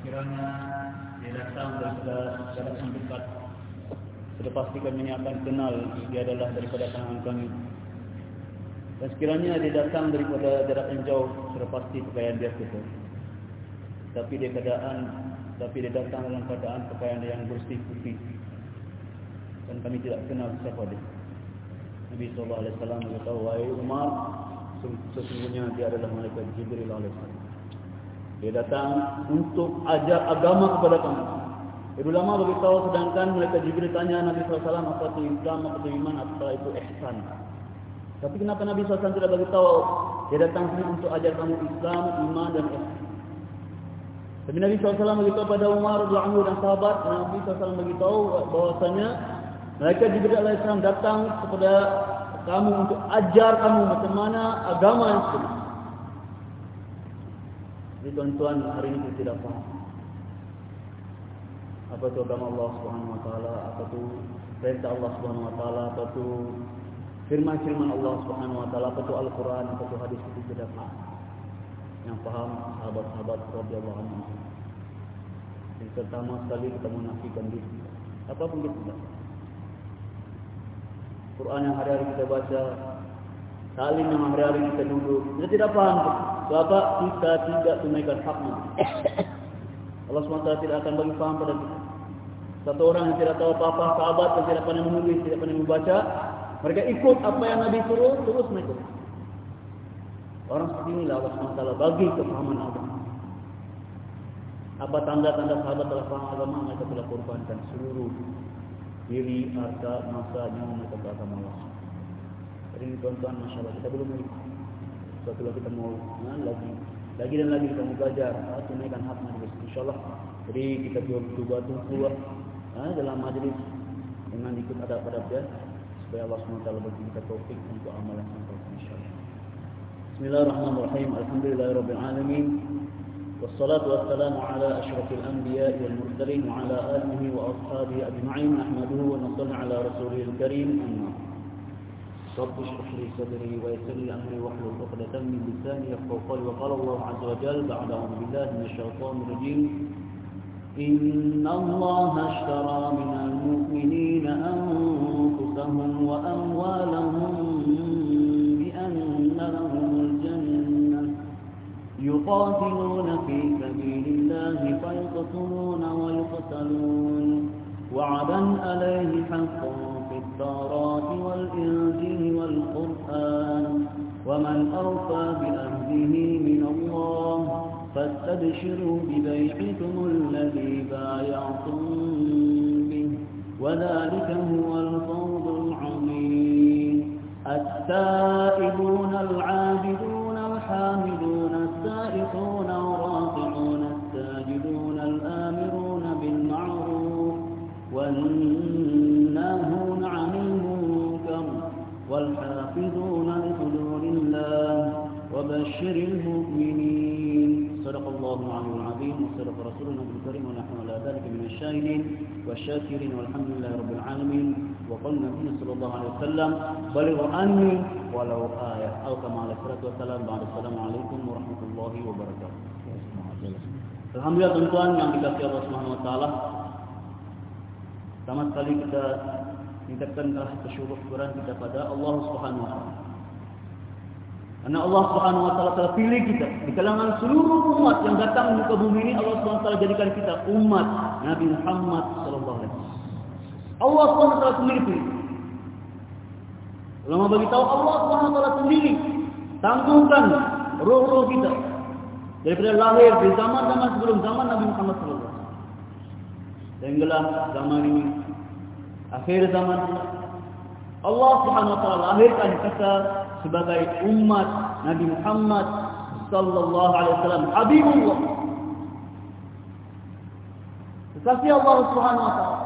Sekiranya dia datang daripada jarak yang dekat, sudah pasti kami akan kenal dia adalah daripada tangan kami. Dan sekiranya dia datang daripada jarak yang jauh, sudah pasti pakaian dia kotor. Tapi dia keadaan, tapi dia datang dalam keadaan pakaian yang bersih putih. Dan kami tidak kenal siapa dia. Nabi sallallahu alaihi wasallam berkata, "Wahai Umar, sesungguhnya dia adalah malaikat Jibril alaihi salam. Dia datang untuk ajar agama kepada kamu." Ibu lama beritahu sedangkan malaikat Jibril tanya Nabi wasallam apa itu Islam, apa itu iman, apa itu ihsan. Tapi kenapa Nabi SAW tidak beritahu dia datang sini untuk ajar kamu Islam, iman dan ihsan. Tapi Nabi SAW beritahu pada Umar radhiyallahu dan sahabat, Nabi SAW beritahu bahwasanya mereka Jibril alaihissalam datang kepada kamu untuk ajar kamu macam mana agama yang sebenar. Jadi tuan-tuan hari ini kita tidak faham. Apa itu agama Allah Taala? Apa itu perintah Allah Taala? Apa itu firman-firman Allah Taala? Apa itu Al-Quran? Apa itu hadis itu tidak faham. Yang faham sahabat-sahabat anhum. Yang pertama sekali kita menafikan diri. Apa pun kita tidak. Quran yang hari-hari kita baca, salim yang hari-hari kita duduk, kita tidak paham sebab kita tidak tunaikan haknya. Allah SWT tidak akan bagi paham pada kita. Satu orang yang tidak tahu apa-apa, sahabat yang tidak pandai menulis, tidak pandai membaca, mereka ikut apa yang Nabi suruh, terus mereka. Orang seperti inilah Allah SWT bagi kefahaman agama. Apa tanda-tanda sahabat telah paham agama, mereka telah korbankan seluruh diri, harta, masa, nyawa mereka ke agama Allah. Jadi ini tuan-tuan, Masya Allah, kita belum lagi. Suatu kita mau nah, lagi, lagi dan lagi kita mau belajar, nah, tunaikan hak majlis, Insya Allah. Jadi kita coba tunggu nah, dalam majlis dengan ikut ada pada dia, supaya Allah SWT bagi kita taufik untuk amal yang Insya Allah. Bismillahirrahmanirrahim. Alhamdulillahirrahmanirrahim. والصلاة والسلام على أشرف الأنبياء والمرسلين وعلى آله وأصحابه أجمعين نحمده ونصلي على رسوله الكريم أما رب اشرح لي صدري ويسر لي أمري واحلل عقدة من لساني يفقهوا قولي. وقال الله عز وجل بعد أعوذ بالله من الشيطان الرجيم إن الله اشترى من المؤمنين أنفسهم وأموالهم بأن لهم الجنة. يقاتلون في سبيل الله فيقتلون ويقتلون. وعدا عليه حقا في التوراة والإنجيل والقرآن. ومن أوفى بأهله من الله فاستبشروا ببيعكم الذي بايعتم به. وذلك هو الفوز العظيم. التائبون العابدون الحامدون السائقون وبشر المؤمنين صدق الله العلي العظيم وصدق رسولنا الكريم ونحن على ذلك من الشاهدين والشاكرين والحمد لله رب العالمين وقال النبي صلى الله عليه وسلم بلغوا عني ولو آية أو كما عليه الصلاة والسلام بعد السلام عليكم ورحمة الله وبركاته Alhamdulillah tuan-tuan yang dikasihi Allah Subhanahu wa taala. Pertama sekali kita tingkatkanlah kesyukuran kita pada Allah Subhanahu wa taala. Karena Allah Subhanahu wa taala telah pilih kita di kalangan seluruh umat yang datang muka bumi ini Allah Subhanahu wa taala jadikan kita umat Nabi Muhammad sallallahu alaihi wasallam. Allah Subhanahu wa taala sendiri pilih. Ulama bagi tahu Allah Subhanahu wa taala sendiri tanggungan roh-roh kita daripada lahir di zaman-zaman sebelum zaman Nabi Muhammad sallallahu alaihi wasallam. Sehinggalah zaman ini akhir zaman Allah Subhanahu wa taala lahirkan kita sebagai umat Nabi Muhammad sallallahu alaihi wasallam. Habibullah. Allah Subhanahu wa taala.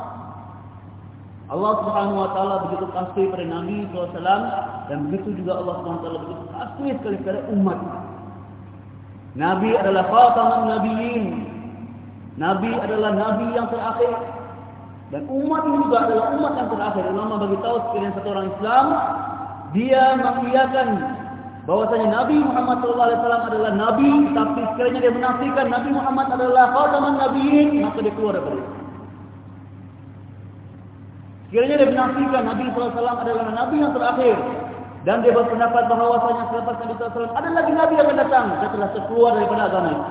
Allah Subhanahu wa taala begitu kasih pada Nabi SAW dan begitu juga Allah Subhanahu wa taala begitu kasih kepada umat. Nabi adalah khataman nabiyyin. Nabi adalah nabi yang terakhir dan umat ini juga adalah umat yang terakhir ulama bagi tahu sekiranya satu orang Islam dia mengiyakan bahwasanya Nabi Muhammad SAW adalah Nabi, tapi sekiranya dia menafikan Nabi Muhammad adalah khataman Nabiin, maka dia keluar dari. Sekiranya dia menafikan Nabi SAW adalah Nabi yang terakhir, dan dia berpendapat bahawasanya selepas Nabi SAW ada lagi Nabi yang akan datang, dia telah terkeluar daripada agama itu.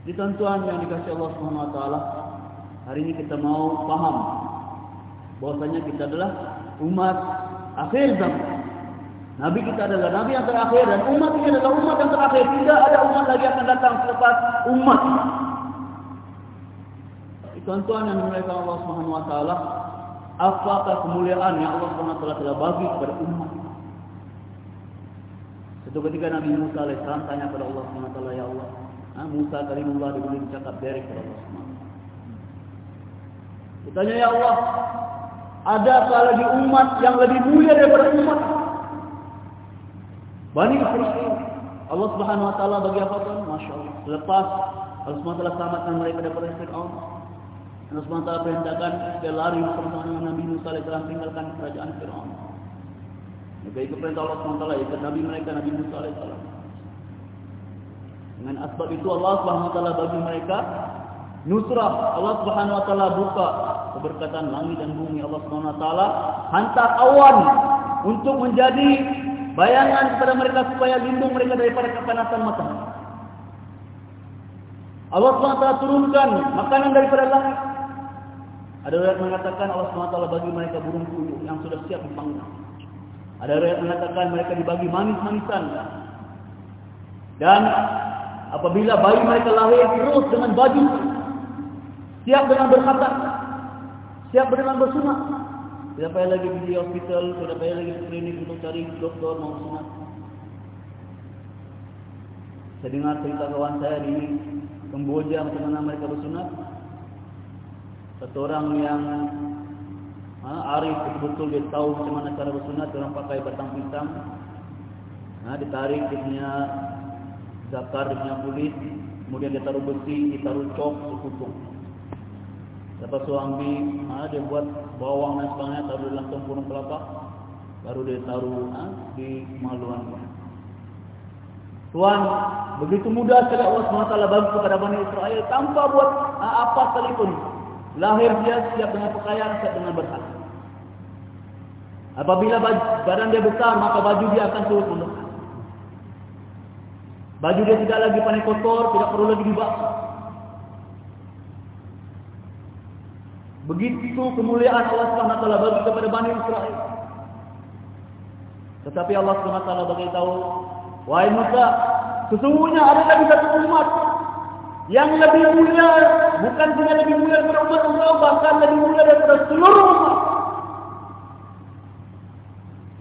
Di yang dikasih Allah Taala, hari ini kita mau paham bahwasanya kita adalah umat akhir zaman. Nabi kita adalah Nabi yang terakhir dan umat ini adalah umat yang terakhir. Tidak ada umat lagi yang akan datang selepas umat. Tuan-tuan yang dimuliakan Allah Subhanahu Wa Taala, apakah kemuliaan yang Allah Subhanahu Taala telah bagi kepada umat? Satu ketika Nabi Musa alaihissalam tanya kepada Allah Subhanahu Wa Taala, ya Allah, Musa kalimullah diberi cakap dari kepada Allah. Ditanya ya Allah, adakah lagi umat yang lebih mulia daripada umat Bani Israel. Allah Subhanahu wa taala bagi apa tuan? Masya-Allah. Selepas Allah Subhanahu wa taala selamatkan mereka daripada Firaun. Allah Subhanahu wa taala perintahkan dia lari bersama dengan Nabi Musa alaihi salam tinggalkan kerajaan Firaun. Maka ikut perintah Allah Subhanahu wa taala ikut Nabi mereka Nabi Musa alaihi salam. Dengan asbab itu Allah Subhanahu wa taala bagi mereka nusrah. Allah Subhanahu wa taala buka keberkatan langit dan bumi. Allah Subhanahu wa taala hantar awan untuk menjadi bayangan kepada mereka supaya lindung mereka daripada kepanasan matahari. Allah SWT turunkan makanan daripada langit. Ada riwayat mengatakan Allah SWT bagi mereka burung puyuh yang sudah siap dipanggang. Ada riwayat mengatakan mereka dibagi manis-manisan. Dan apabila bayi mereka lahir terus dengan baju siap dengan berkhatam, siap dengan bersunat, tidak payah lagi di hospital, tidak payah lagi di klinik untuk cari doktor mau sunat. Saya dengar cerita kawan saya di Kamboja macam mana mereka bersunat. Satu orang yang ha, arif betul-betul dia tahu macam mana cara bersunat, orang pakai batang pisang. Nah, ditarik dia punya zakar, dia punya kulit, kemudian dia taruh besi, ditaruh cok, dikutung. Lepas tu ambil, ha, dia buat bawang dan sebagainya, taruh dalam tempurung kelapa. Baru dia taruh ha, di maluan. Tuan, begitu mudah sekali Allah SWT bagi kepada Bani Israel tanpa buat ha, apa sekalipun. Lahir dia siap dengan pakaian, siap dengan berhak. Apabila badan dia besar, maka baju dia akan turut membesar. Baju dia tidak lagi panik kotor, tidak perlu lagi dibakar. Begitu kemuliaan Allah SWT bagi kepada Bani Israel. Tetapi Allah SWT bagi tahu, Wahai Musa, sesungguhnya ada lagi satu umat yang lebih mulia, bukan hanya lebih mulia daripada umat Allah, bahkan lebih mulia daripada seluruh umat.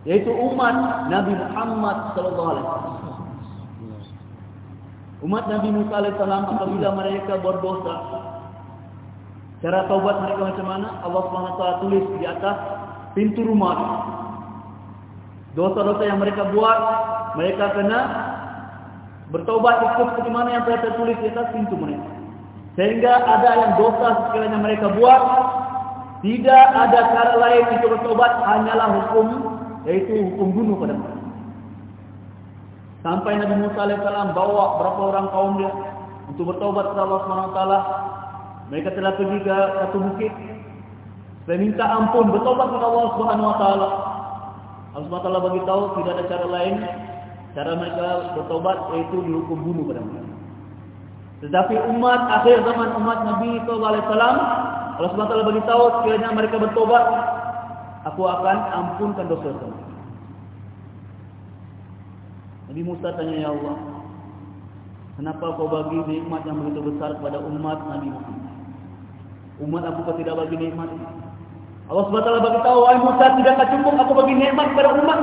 Yaitu umat Nabi Muhammad sallallahu alaihi wasallam. Umat Nabi Musa salam apabila mereka berdosa, Cara taubat mereka macam mana? Allah SWT tulis di atas pintu rumah. Dosa-dosa yang mereka buat, mereka kena bertaubat ikut seperti mana yang telah tertulis di atas pintu mereka. Sehingga ada yang dosa sekiranya mereka buat, tidak ada cara lain untuk bertaubat, hanyalah hukum, yaitu hukum bunuh pada mereka. Sampai Nabi Musa AS bawa berapa orang kaum dia untuk bertaubat kepada Allah SWT mereka telah pergi ke satu bukit. Saya minta ampun, bertobat kepada Allah Subhanahu Wa Taala. Allah Subhanahu Wa Taala bagi tahu tidak ada cara lain. Cara mereka bertobat yaitu dihukum bunuh pada mereka. Tetapi umat akhir zaman umat Nabi Sallallahu Alaihi Wasallam, Allah Subhanahu Wa Taala bagi tahu sekiranya mereka bertobat, aku akan ampunkan dosa-dosa. Nabi Musa tanya ya Allah, kenapa kau bagi nikmat yang begitu besar kepada umat Nabi Muhammad? Umat aku kau tidak bagi nikmat. Allah SWT bagi tahu, wahai Musa, tidakkah cukup aku bagi nikmat kepada umat?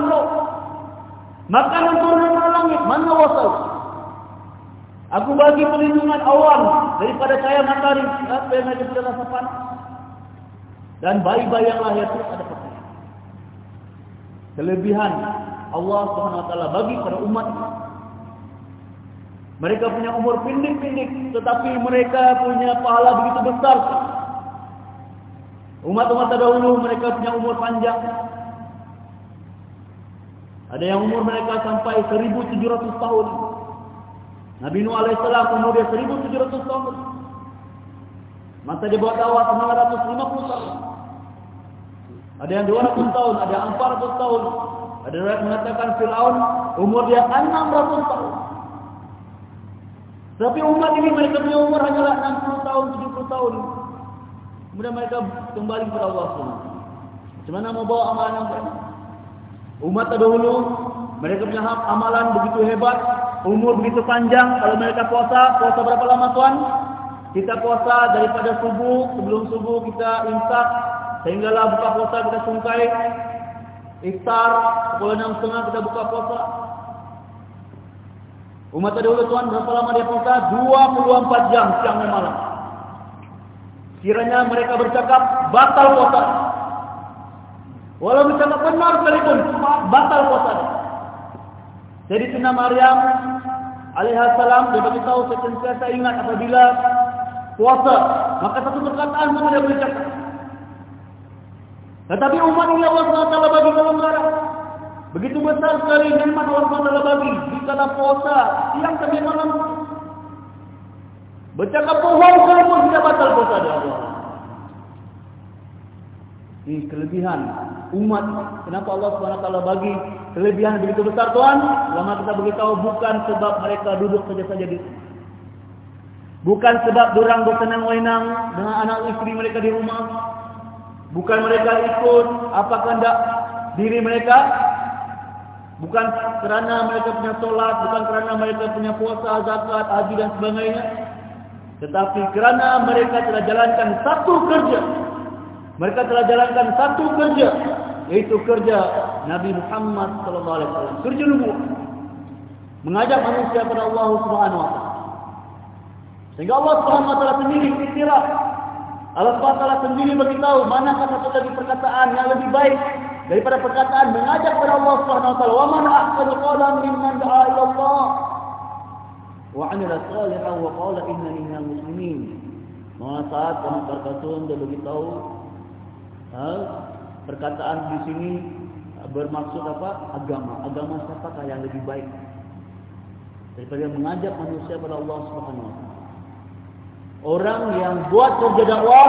Makanan turun dari langit, mana wasal? Aku bagi perlindungan awan daripada cahaya matahari, apa yang ada di panas. Dan bayi-bayi yang lahir itu ada pakaian. Kelebihan Allah SWT bagi kepada umat mereka punya umur pendek-pendek tetapi mereka punya pahala begitu besar Umat-umat terdahulu mereka punya umur panjang. Ada yang umur mereka sampai 1700 tahun. Nabi Nuh alaihissalam umur dia 1700 tahun. Masa dia buat dakwah 950 tahun. Ada yang 200 tahun, ada yang 400 tahun. Ada yang mengatakan Fir'aun umur dia 600 tahun. Tapi umat ini mereka punya umur hanyalah 60 tahun, 70 tahun. Kemudian mereka kembali kepada Allah SWT. Macam mana mau bawa amalan mereka? Umat terdahulu, mereka punya amalan begitu hebat, umur begitu panjang. Kalau mereka puasa, puasa berapa lama tuan? Kita puasa daripada subuh, sebelum subuh kita imsak, sehinggalah buka puasa kita sungkai. Iftar, pukul enam setengah kita buka puasa. Umat terdahulu tuan berapa lama dia puasa? 24 jam siang dan malam. Kiranya mereka bercakap batal puasa. Walau bercakap benar sekalipun, batal puasa. Jadi Sina Maryam alaihissalam dia beritahu sentiasa ingat apabila puasa, maka satu perkataan pun dia boleh cakap. Tetapi umat ini Allah SWT bagi kelonggaran. Begitu besar sekali nikmat Allah SWT bagi. Jika puasa, siang sampai malam. Bercakap bohong pun tidak batal puasa dia Allah. Ini kelebihan umat. Kenapa Allah SWT bagi kelebihan begitu besar Tuhan? Lama kita beritahu bukan sebab mereka duduk saja-saja di Bukan sebab orang bersenang wenang dengan anak istri mereka di rumah. Bukan mereka ikut apa kehendak diri mereka, Bukan kerana mereka punya solat, bukan kerana mereka punya puasa, zakat, haji dan sebagainya. Tetapi kerana mereka telah jalankan satu kerja. Mereka telah jalankan satu kerja. Yaitu kerja Nabi Muhammad SAW. Kerja nubuah. Mengajak manusia kepada Allah Subhanahu Taala. Sehingga Allah Taala sendiri istirah. Allah Taala sendiri beritahu mana satu lagi perkataan yang lebih baik daripada perkataan mengajak kepada Allah Subhanahu wa qawlan mimman da'a ila Allah salihan wa qala innani minal muslimin Maka saat kami berkata dia beritahu perkataan di sini bermaksud apa? Agama. Agama siapakah yang lebih baik? Daripada mengajak manusia kepada Allah Subhanahu wa. Orang yang buat kerja dakwah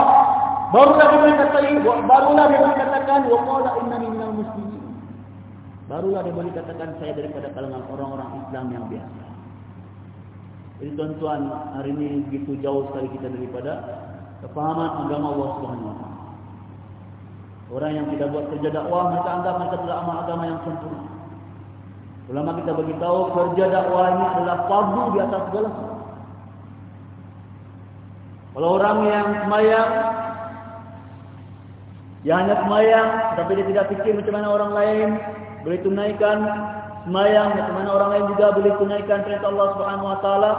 Barulah dia boleh katakan, barulah dia boleh katakan, wa qala innani minal muslimin. Barulah dia katakan saya daripada kalangan orang-orang Islam yang biasa. Jadi tuan-tuan, hari ini begitu jauh sekali kita daripada kefahaman agama Allah Subhanahu taala. Orang yang tidak buat kerja dakwah, mereka anggap mereka tidak amal agama yang sempurna. Ulama kita beritahu kerja dakwah ini adalah fardu di atas segala. Kalau orang yang semayang dia hanya semayang, tapi dia tidak fikir macam mana orang lain boleh tunaikan semayang, macam mana orang lain juga boleh tunaikan perintah Allah Subhanahu Wa Taala.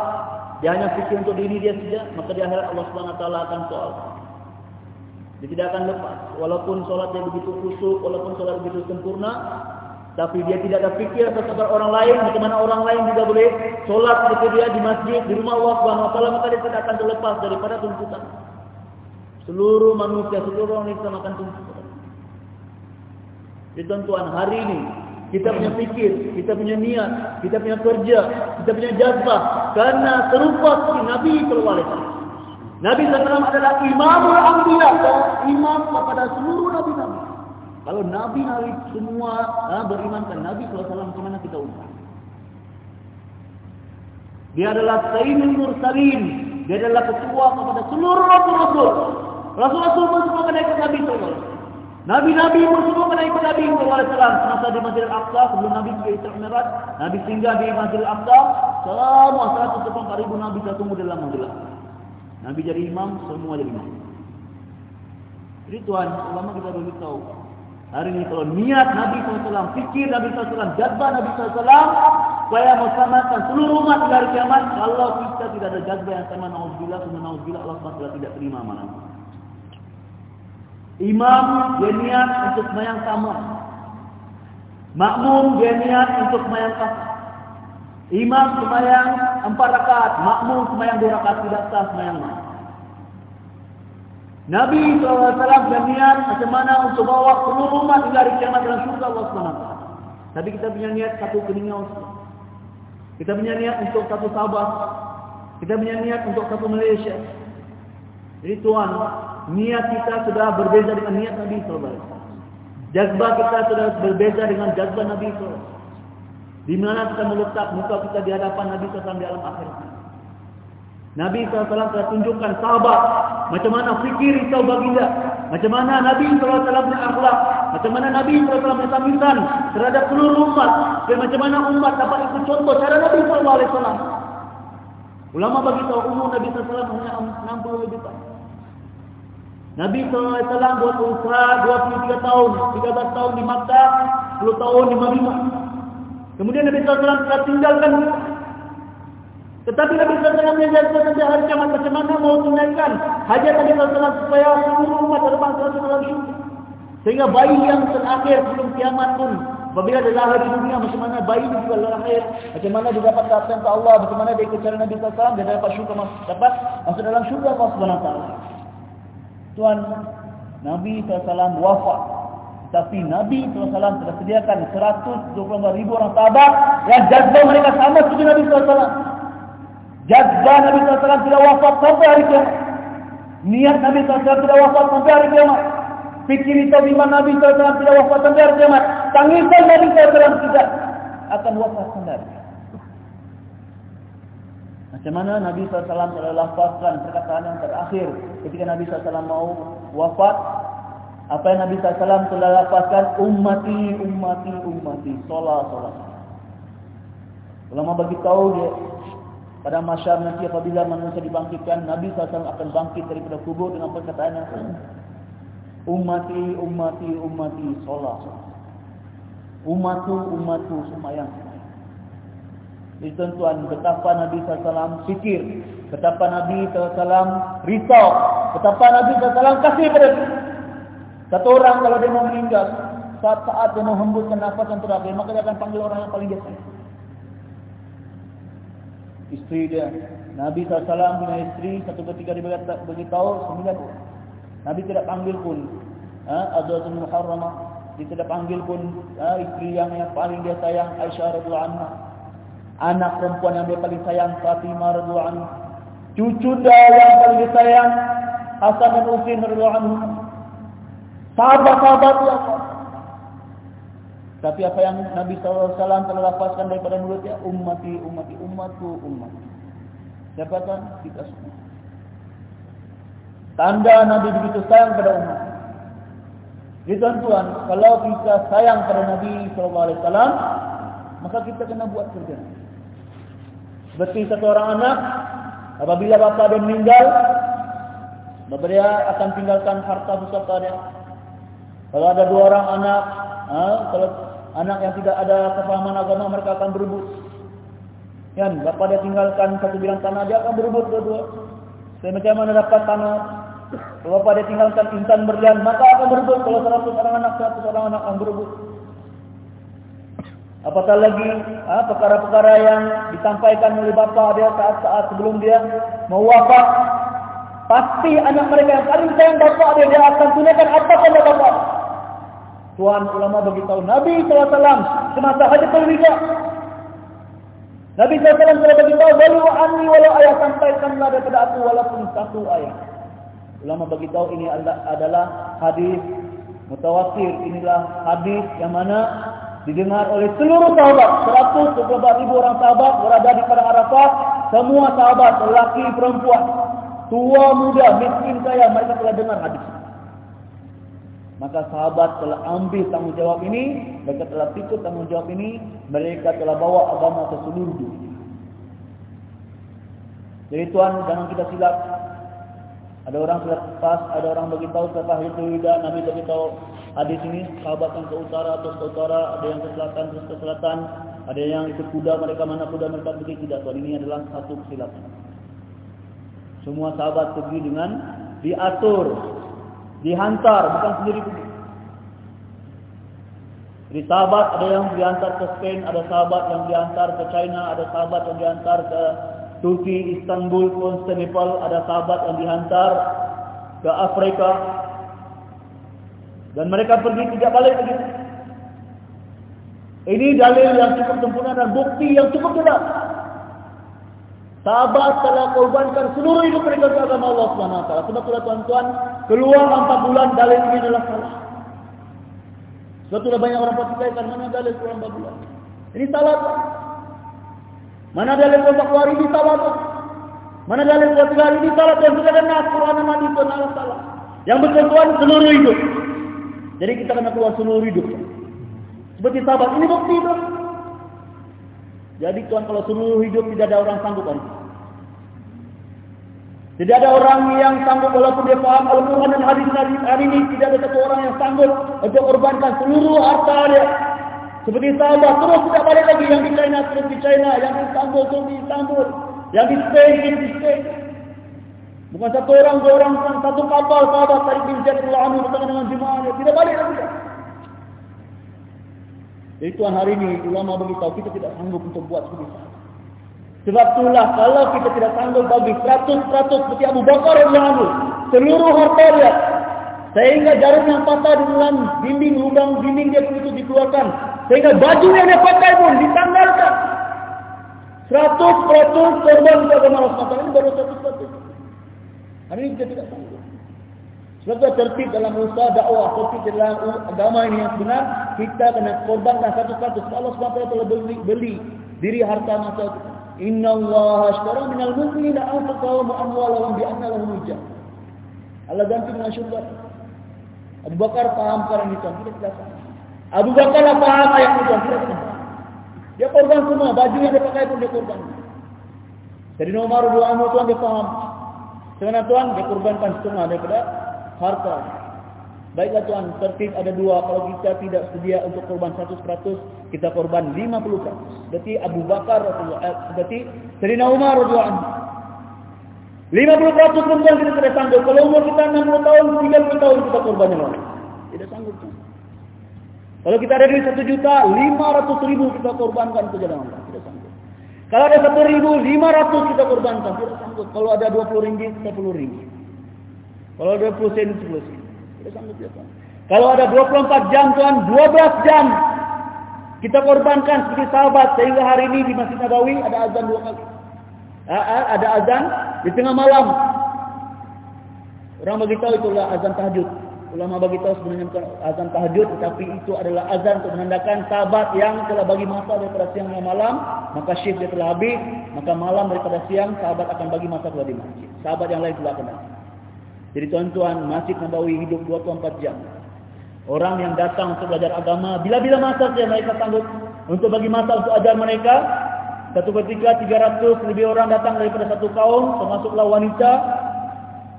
Dia hanya fikir untuk diri dia saja, maka di akhirat Allah Subhanahu Wa Taala akan soal. Dia tidak akan lepas, walaupun solat dia begitu khusyuk, walaupun solat begitu sempurna, tapi dia tidak ada fikir seperti orang lain, bagaimana orang lain juga boleh solat seperti dia di masjid, di rumah Allah Subhanahu Wa Taala, maka dia tidak akan terlepas daripada tuntutan. Seluruh manusia, seluruh orang Islam akan tuntut. Jadi tuan-tuan, hari ini kita punya fikir, kita punya niat, kita punya kerja, kita punya jazbah karena serupa seperti Nabi sallallahu alaihi wasallam. Nabi sallallahu adalah imamul anbiya, imam kepada seluruh nabi-nabi. Kalau nabi-nabi semua ha, beriman kan Nabi wasallam ke mana kita umat? Dia adalah sayyidul mursalin, dia adalah ketua kepada seluruh rasul-rasul. Rasul-Rasul semua ikut Nabi SAW. Nabi-Nabi pun semua kena ikut Nabi SAW. Semasa di Masjid Al-Aqsa, sebelum Nabi juga Isra Mirat, Nabi singgah di Masjid Al-Aqsa, semua 104 ribu Nabi satu tunggu dalam Masjid Al-Aqsa. Nabi jadi imam, semua jadi imam. Jadi Tuhan, ulama kita beritahu, hari ini kalau niat Nabi SAW, fikir Nabi SAW, jadbah Nabi SAW, supaya menselamatkan seluruh umat dari kiamat, kalau kita tidak ada jadbah yang sama, na'udzubillah, semua na'udzubillah, Allah SWT tidak terima amalan. Imam dia niat untuk semayang sama. Makmum dia niat untuk semayang sama. Imam semayang empat rakaat, makmum semayang dua rakaat tidak sah semayang. Nabi SAW dia niat macam mana untuk bawa seluruh umat hingga hari kiamat dalam surga Allah SWT. Tapi kita punya niat satu keningau. Kita punya niat untuk satu Sabah. Kita punya niat untuk satu Malaysia. Jadi Tuhan, niat kita sudah berbeza dengan niat Nabi alaihi wasallam. Jazbah kita sudah berbeza dengan jazbah Nabi alaihi wasallam. Di mana kita meletak muka kita di hadapan Nabi alaihi wasallam di alam akhirat. Nabi SAW telah tunjukkan sahabat macam mana fikir risau baginda. Macam mana Nabi SAW berakhlak. Macam mana Nabi SAW bersambitan terhadap seluruh umat. Dan macam mana umat dapat ikut contoh cara Nabi SAW. Ulama bagi tahu umur Nabi SAW hanya 60 lebih tahun. Nabi SAW buat usaha 23 tahun. 13 tahun di Makkah. 10 tahun di Madinah. Kemudian Nabi SAW telah tinggalkan tetapi Nabi SAW menjelaskan sampai hari kiamat macam mana mau tunaikan hajat Nabi SAW supaya seluruh umat terbang ke dalam syurga. Sehingga bayi yang terakhir sebelum kiamat pun apabila dia lahir di dunia macam mana bayi juga lahir macam mana dia dapat ke Allah macam mana dia ikut cara Nabi SAW dia dapat syurga dapat masuk dalam syurga Allah SWT Tuan Nabi SAW wafat tapi Nabi SAW telah sediakan 124 ribu orang sahabat yang jazbah mereka sama seperti Nabi SAW Jazbah Nabi SAW tidak wafat sampai hari kiamat. Niat Nabi SAW tidak wafat sampai hari kiamat. Fikir itu iman Nabi SAW tidak wafat sampai hari kiamat. Tangisan Nabi SAW tidak akan wafat sampai hari kiamat. Macam mana Nabi SAW telah lafazkan perkataan yang terakhir ketika Nabi SAW mau wafat. Apa yang Nabi SAW telah lafazkan ummati, ummati, ummati. Salah, salah. Ulama bagi tahu dia pada masyarakat nanti apabila manusia dibangkitkan, Nabi SAW akan bangkit daripada kubur dengan perkataan yang sama. Ummati, ummati, ummati, solat. Ummatu, ummatu, semayang. Jadi tuan betapa Nabi SAW fikir. Betapa Nabi SAW risau. Betapa Nabi SAW kasih pada kita. Satu orang kalau dia mau meninggal, saat-saat dia mau hembuskan nafas yang terakhir, maka dia akan panggil orang yang paling dia sayang istri dia. Nabi SAW punya istri satu ketika dia beritahu sembilan orang. Nabi tidak panggil pun ha, Azwajul Muharramah. Dia tidak panggil pun ha, istri yang, yang paling dia sayang Aisyah radhiyallahu anha. Anak perempuan yang dia paling sayang Fatimah radhiyallahu anha. Cucu yang paling dia sayang Hasan dan Husain radhiyallahu. Sahabat-sahabat yang tapi apa yang Nabi SAW telah lapaskan daripada mulutnya, ummati, ummati, umat. Siapa kan? Kita semua. Tanda Nabi begitu sayang pada umat. Jadi tuan-tuan, kalau kita sayang pada Nabi SAW, maka kita kena buat kerja. Seperti satu orang anak, apabila bapa dia meninggal, bapa dia akan tinggalkan harta pusaka dia. Kalau ada dua orang anak, kalau Anak yang tidak ada kefahaman agama mereka akan berebut. Kan, bapak dia tinggalkan satu bilang tanah dia akan berebut dua-dua. Mana dapat tanah? Kalau bapak dia tinggalkan intan berlian, maka akan berebut. Kalau seratus orang anak, seratus orang anak akan berebut. Apatah lagi ah, perkara-perkara yang disampaikan oleh bapa dia saat-saat sebelum dia mau wafat. Pasti anak mereka yang paling sayang bapa dia, dia akan tunaikan apa kata bapa. Tuan ulama bagi tahu Nabi SAW semasa hajatul wida. Nabi SAW telah bagi tahu walau anni walau ayat sampaikanlah daripada aku walaupun satu ayat. Ulama bagi tahu ini adalah hadis mutawatir. Inilah hadis yang mana didengar oleh seluruh sahabat. 124 ribu orang sahabat berada di padang Arafah. Semua sahabat, lelaki, perempuan, tua, muda, miskin, kaya, mereka telah dengar hadis. Maka sahabat telah ambil tanggungjawab ini, mereka telah ikut tanggungjawab ini, mereka telah bawa agama ke seluruh dunia. Jadi tuan, jangan kita silap. Ada orang pas, ada orang bagi tahu setelah itu tidak, Nabi bagi tahu hadis ini, sahabat yang ke utara atau ke utara, ada yang ke selatan terus ke selatan, ada yang ikut kuda, mereka mana kuda mereka pergi tidak. Tuan ini adalah satu kesilapan. Semua sahabat pergi dengan diatur dihantar bukan sendiri pergi. Jadi sahabat ada yang dihantar ke Spain, ada sahabat yang dihantar ke China, ada sahabat yang dihantar ke Turki, Istanbul, Konstantinopel, ada sahabat yang dihantar ke Afrika. Dan mereka pergi tidak balik lagi. Ini dalil yang cukup sempurna dan bukti yang cukup jelas. Sahabat telah korbankan seluruh hidup mereka untuk agama Allah SWT. Sebab itulah tuan-tuan, keluar empat bulan dalil ini adalah salah. Sebab itulah banyak orang pertikaikan mana dalil keluar empat bulan. Ini salah. Mana dalil keluar keluar ini salah. Mana dalil keluar keluar ini salah. Yang sudah kena Quran dan Nabi itu adalah salah. Yang bertentuan seluruh hidup. Jadi kita kena keluar seluruh hidup. Seperti sahabat. Ini bukti itu. Jadi tuan kalau seluruh hidup tidak ada orang sanggup hari Tidak ada orang yang sanggup walaupun dia paham Al-Quran dan hadis hari ini tidak ada satu orang yang sanggup untuk korbankan seluruh harta dia. Seperti sahabat terus tidak balik lagi yang di China terus di China, yang di Istanbul terus di Istanbul, yang di Spain terus di Spain. Bukan satu orang, dua orang, satu kapal sahabat dari bin Jadul Anu bersama dengan jemaahnya. Tidak balik lagi. Jadi Tuhan hari ini ulama beritahu kita tidak sanggup untuk buat seperti itu. Sebab itulah kalau kita tidak sanggup bagi 100% seperti Abu Bakar radhiyallahu seluruh harta dia sehingga jarum yang patah di dalam dinding lubang dinding dia itu dikeluarkan sehingga baju yang dia pakai pun ditanggalkan 100% korban untuk agama Allah ini baru 100%. Hari ini kita tidak sanggup. Sebab tertib dalam usaha dakwah, tertib dalam agama ini yang benar, kita kena korbankan satu-satu. Allah SWT telah beli, beli diri harta masa itu. Inna Allah ashtara minal mu'minina anfaqahum amwalahum bi anna lahum. Allah ganti dengan syurga. Abu Bakar paham ini tuan, kita tidak. Abu Bakar itu tuan, tidak paham. Dia korban semua, baju yang dia pakai pun dia korban. Jadi nomor dua anu tuan dia paham. Sebenarnya tuan dia korbankan setengah daripada harta. Baiklah tuan, tertib ada dua. Kalau kita tidak sedia untuk korban 100%, kita korban 50%. Berarti Abu Bakar, eh, berarti Serina Umar radhiyallahu 50% pun kita tidak sanggup. Kalau umur kita 60 tahun, 30 tahun kita korbannya. Tidak sanggup. Tuan. Kalau kita ada di 1 juta, 500 ribu kita korbankan ke jalan Allah. Tidak sanggup. Kalau ada 1 ribu, 500 kita korbankan. Tidak sanggup. Kalau ada 20 ringgit, 10 ringgit. Kalau ada 20 sen, 10 sen. Tidak sanggup dia tuan. Kalau ada 24 jam tuan, 12 jam. Kita korbankan seperti sahabat. Sehingga hari ini di Masjid Nabawi ada azan dua kali. Ada azan di tengah malam. Orang beritahu itulah azan tahajud. Ulama bagi tahu sebenarnya bukan azan tahajud tetapi itu adalah azan untuk menandakan sahabat yang telah bagi masa daripada siang hingga malam maka shift dia telah habis maka malam daripada siang sahabat akan bagi masa keluar di masjid sahabat yang lain telah kena jadi tuan-tuan, Masjid Nabawi hidup 24 jam. Orang yang datang untuk belajar agama, bila-bila masa saja mereka sanggup untuk bagi masa untuk ajar mereka. Satu ketika 300 lebih orang datang daripada satu kaum, termasuklah wanita.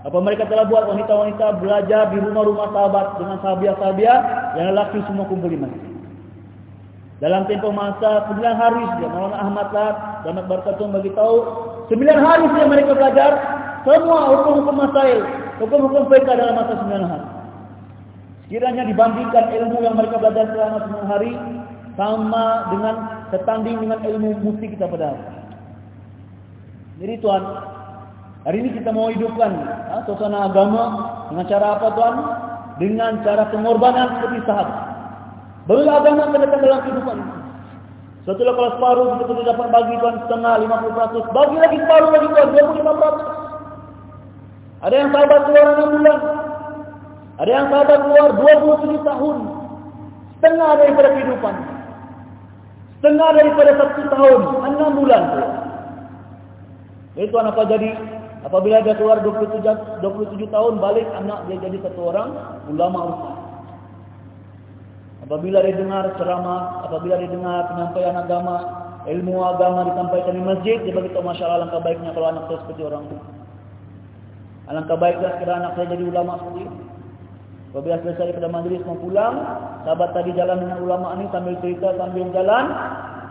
Apa mereka telah buat wanita-wanita belajar di rumah-rumah sahabat dengan sahabiah-sahabiah yang lelaki semua kumpul di masjid. Dalam tempoh masa 9 hari saja, Maulana Ahmad Lat, Selamat Barkatun bagi tahu, 9 hari saja mereka belajar semua hukum-hukum masail Hukum-hukum mereka dalam masa sembilan hari. Sekiranya dibandingkan ilmu yang mereka belajar selama sembilan hari sama dengan setanding dengan ilmu musik kita pada hari. Jadi tuan, hari ini kita mau hidupkan ha, suasana agama dengan cara apa tuan? Dengan cara pengorbanan seperti sahabat. Baru agama akan dalam kehidupan. Setelah kalau separuh kita sudah dapat bagi tuan setengah 50%, bagi lagi separuh lagi tuan 25%. Ada yang sahabat keluar 6 bulan. Ada yang sahabat keluar 27 tahun. Setengah daripada kehidupan. Setengah daripada satu tahun. 6 bulan. Itu apa jadi? Apabila dia keluar 27, 27 tahun, balik anak dia jadi satu orang ulama ustaz. Apabila dia dengar ceramah, apabila dia dengar penyampaian agama, ilmu agama disampaikan di masjid, dia beritahu Masya Allah langkah baiknya kalau anak saya seperti orang itu. Alangkah baiklah sekiranya anak saya jadi ulama seperti ini. Apabila selesai daripada majlis mau pulang, sahabat tadi jalan dengan ulama ini sambil cerita sambil jalan.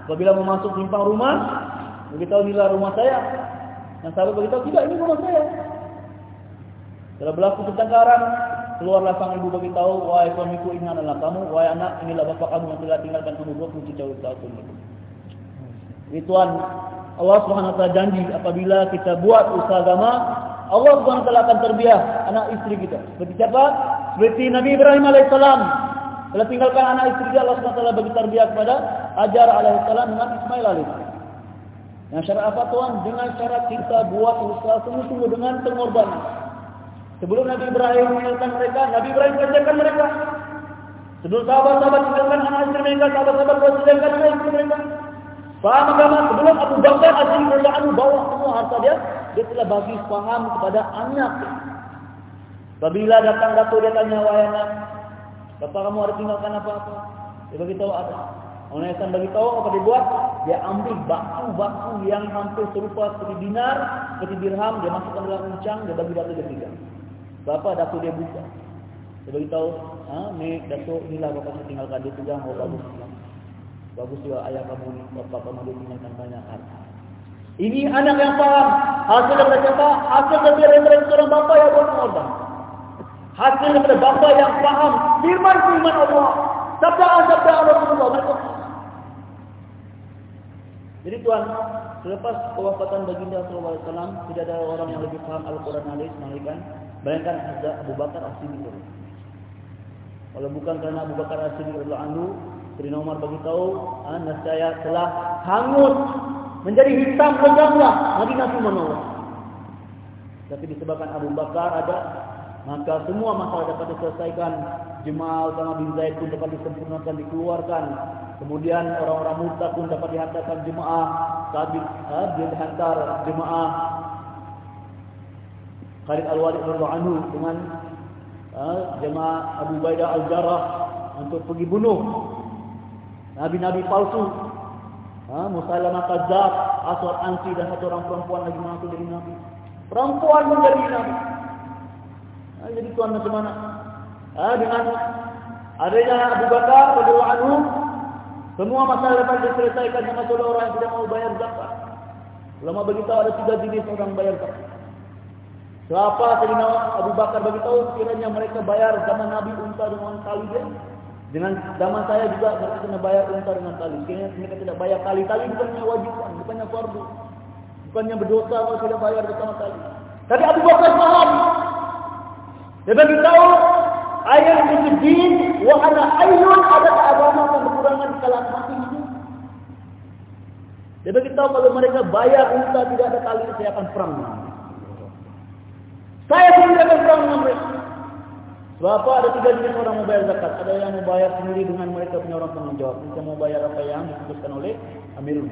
Apabila mau masuk simpang rumah, beritahu inilah rumah saya. Yang sahabat beritahu tidak ini rumah saya. Setelah berlaku pertengkaran, keluarlah sang ibu beritahu, wahai suamiku ini adalah kamu, wahai anak inilah bapa kamu yang telah tinggalkan kamu 20 tahun ini. Tuhan, Allah SWT janji apabila kita buat usaha agama, Allah SWT akan terbiah anak istri kita. Seperti siapa? Seperti Nabi Ibrahim AS. Telah tinggalkan anak istri dia Allah SWT bagi tarbiyah kepada Hajar alaihissalam dengan Ismail alaihissalam. Yang syarat apa tuan? Dengan syarat kita buat usaha sungguh-sungguh dengan pengorbanan. Sebelum Nabi Ibrahim meninggalkan mereka, Nabi Ibrahim mengajarkan mereka. Sebelum sahabat-sahabat tinggalkan anak istri mereka, sahabat-sahabat tinggalkan anak istri mereka. Faham agama sebelum Abu Bakar Asyik Radha'anu bawa semua harta dia, dia telah bagi faham kepada anak. Apabila datang datuk dia tanya, wahai Bapak kamu ada tinggalkan apa-apa? Dia beritahu ada. Orang yang akan beritahu apa dia buat? Dia ambil batu-batu yang hampir serupa seperti dinar, seperti dirham, dia masukkan dalam uncang, dia bagi datuk dia tiga. Bapak datuk dia buka. Dia beritahu, ha, ni datuk inilah bapak saya tinggalkan dia pegang, oh bagus. Bagus juga ayah kamu bapak kamu dia tinggalkan banyak harta. Ini anak yang faham. Hasil daripada siapa? Hasil daripada seorang bapa yang orang. Hasil daripada bapa yang faham firman-firman Allah. Sabda-sabda Allah Rasulullah. Mereka Jadi tuan, selepas kewafatan baginda Alaihi Wasallam, tidak ada orang yang lebih faham Al-Quran Alis, melainkan bayangkan ada Abu Bakar As-Siddiq. Kalau bukan kerana Abu Bakar As-Siddiq radhiyallahu anhu, Sayyidina Umar bagi tahu, ah, nascaya telah hangus menjadi hitam leganglah Nabi Allah. Tapi disebabkan Abu Bakar ada maka semua masalah dapat diselesaikan jemaah utama bin Zaid pun dapat disempurnakan dikeluarkan kemudian orang-orang murtad pun dapat dihantarkan jemaah. Saat ha, dia dihantar jemaah. Khalid Al-Walid anhu dengan ha, jemaah Abu Baidah Al-Jarrah untuk pergi bunuh nabi-nabi palsu. Ha, Musailamah Kadzab Aswad Ansi dan satu orang perempuan lagi mengaku jadi nabi. Perempuan menjadi nabi. Ha, jadi tuan macam mana? Ha, dengan adanya Abu Bakar radhiyallahu anhu semua masalah dapat diselesaikan dengan saudara orang yang tidak mau bayar zakat. Ulama beritahu ada tiga jenis orang bayar zakat. Siapa Sayyidina Abu Bakar beritahu kiranya mereka bayar zaman Nabi unta dengan tali dia. Dengan zaman saya juga mereka kena bayar unta dengan tali. Kiranya mereka tidak bayar tali. Tali bukannya wajib, bukannya fardu. Bukannya berdosa kalau tidak bayar bersama tali. Tapi Abu Bakar faham dia bagi ayat musyrikin wa ana hayyun ada agama yang kekurangan kalau mati itu. Dia bagi tahu kalau mereka bayar unta tidak ada kali saya akan perang dengan Saya pun tidak akan perang dengan mereka. Sebab ada tiga jenis orang mau bayar zakat. Ada yang mau bayar sendiri dengan mereka punya orang tanggung jawab. Mereka mau bayar apa yang diputuskan oleh Amirul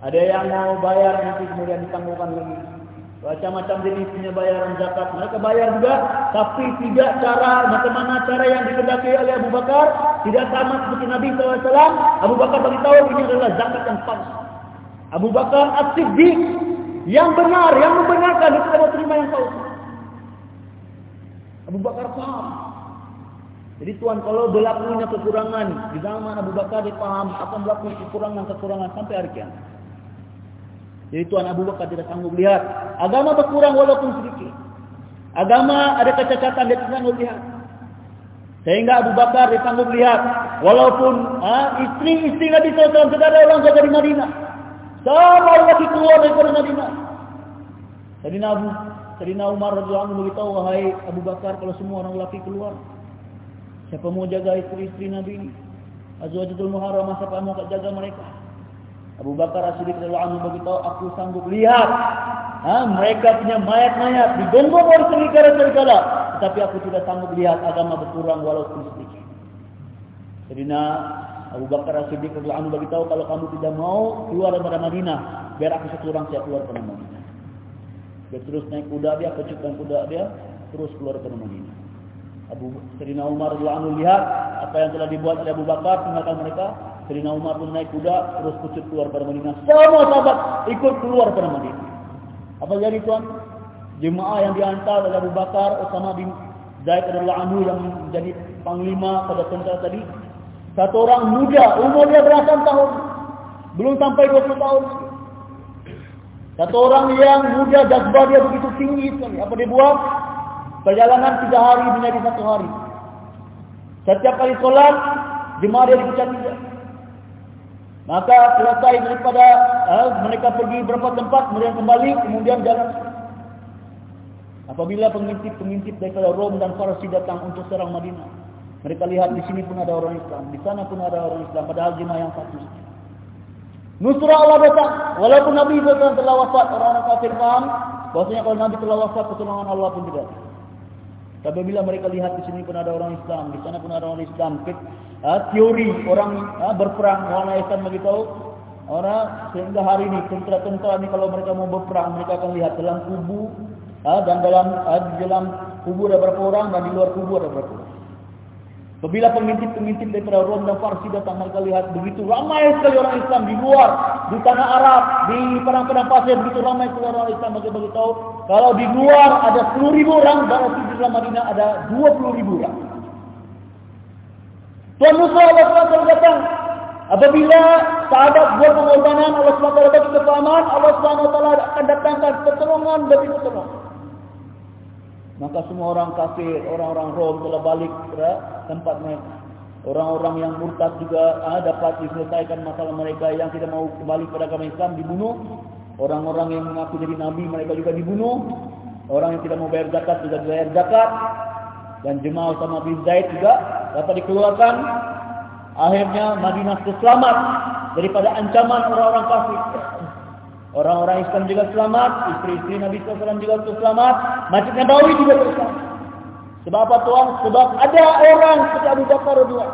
Ada yang mau bayar nanti kemudian ditanggungkan lagi macam-macam jenis punya bayaran zakat. Mereka bayar juga. Tapi tidak cara, macam mana cara yang dikendaki oleh Abu Bakar. Tidak sama seperti Nabi SAW. Abu Bakar beritahu ini adalah zakat yang palsu. Abu Bakar as-siddiq. Yang benar, yang membenarkan. Dia tidak terima yang palsu. Abu Bakar faham. Jadi tuan kalau berlakunya kekurangan. Di zaman Abu Bakar dia faham. Akan berlaku kekurangan-kekurangan sampai hari kiamat. Jadi Tuan Abu Bakar tidak sanggup lihat. Agama berkurang walaupun sedikit. Agama ada kecacatan dia tidak sanggup lihat. Sehingga Abu Bakar dia sanggup lihat. Walaupun istri-istri ha, Nabi SAW ada orang dari Madinah. Semua lagi keluar dari Madinah. Jadi Abu, jadi Umar radhiyallahu anhu beritahu wahai Abu Bakar kalau semua orang lelaki keluar, siapa mau jaga istri-istri Nabi ini? Azwajatul Muharramah siapa mau jaga mereka? Abu Bakar As-Siddiq radhiyallahu anhu beritahu aku sanggup lihat ha, mereka punya mayat-mayat digonggong oleh serigala-serigala tetapi aku tidak sanggup lihat agama berkurang walaupun sedikit. Jadi Abu Bakar As-Siddiq radhiyallahu anhu beritahu kalau kamu tidak mau keluar dari Madinah biar aku sekurang saya keluar dari Madinah. Dia terus naik kuda dia kecutkan kuda dia terus keluar dari Madinah. Abu Sayyidina Umar radhiyallahu anhu lihat apa yang telah dibuat oleh Abu Bakar tinggalkan mereka Sayyidina Umar pun naik kuda terus pucut keluar pada Madinah. Semua sahabat ikut keluar pada Madinah. Apa jadi tuan? Jemaah yang diantar oleh Abu Bakar, Osama bin Zaid adalah anhu yang menjadi panglima pada tentara tadi. Satu orang muda, umur dia belasan tahun. Belum sampai 20 tahun. Satu orang yang muda, jazbah dia begitu tinggi. Apa dia buat? Perjalanan tiga hari menjadi satu hari. Setiap kali solat, jemaah dia dipucat tiga. Maka selesai daripada uh, mereka pergi beberapa tempat, kemudian kembali, kemudian jalan. Apabila pengintip-pengintip daripada Rom dan Farsi datang untuk serang Madinah. Mereka lihat di sini pun ada orang Islam, di sana pun ada orang Islam, padahal jemaah yang satu. Nusra Allah datang, walaupun Nabi SAW telah wafat, orang-orang kafir paham, bahwasanya kalau Nabi telah wafat, pertolongan Allah pun tidak. Tapi bila mereka lihat di sini pun ada orang Islam, di sana pun ada orang Islam, ha, teori orang ha, berperang, orang Islam beritahu, orang sehingga hari ini tentera-tentera ini kalau mereka mau berperang, mereka akan lihat dalam kubu ha, dan dalam di dalam kubu ada berapa orang dan di luar kubu ada berapa orang. Apabila pemimpin-pemimpin daripada Rom dan Farsi datang mereka lihat begitu ramai sekali orang Islam di luar, di tanah Arab, di padang-padang pasir begitu ramai sekali orang Islam mereka beritahu kalau di luar ada 10 ribu orang, berarti di dalam Madinah ada 20 ribu orang. Tuan Musa Allah SWT datang apabila sahabat buat pengorbanan Allah SWT bagi kefahaman Allah SWT akan datangkan pertolongan bagi pertolongan. Maka semua orang kafir, orang-orang Rom telah balik ke tempat mereka. Orang-orang yang murtad juga ah, dapat diselesaikan masalah mereka yang tidak mau kembali kepada agama Islam dibunuh. Orang-orang yang mengaku jadi nabi mereka juga dibunuh. Orang yang tidak mau bayar zakat juga bayar zakat. Dan jemaah sama bin Zaid juga dapat dikeluarkan. Akhirnya Madinah selamat daripada ancaman orang-orang kafir. Orang-orang Islam juga selamat, istri-istri Nabi SAW juga selamat, Masjid Nabawi juga selamat. Sebab apa tuan? Sebab ada orang seperti Abu Bakar dua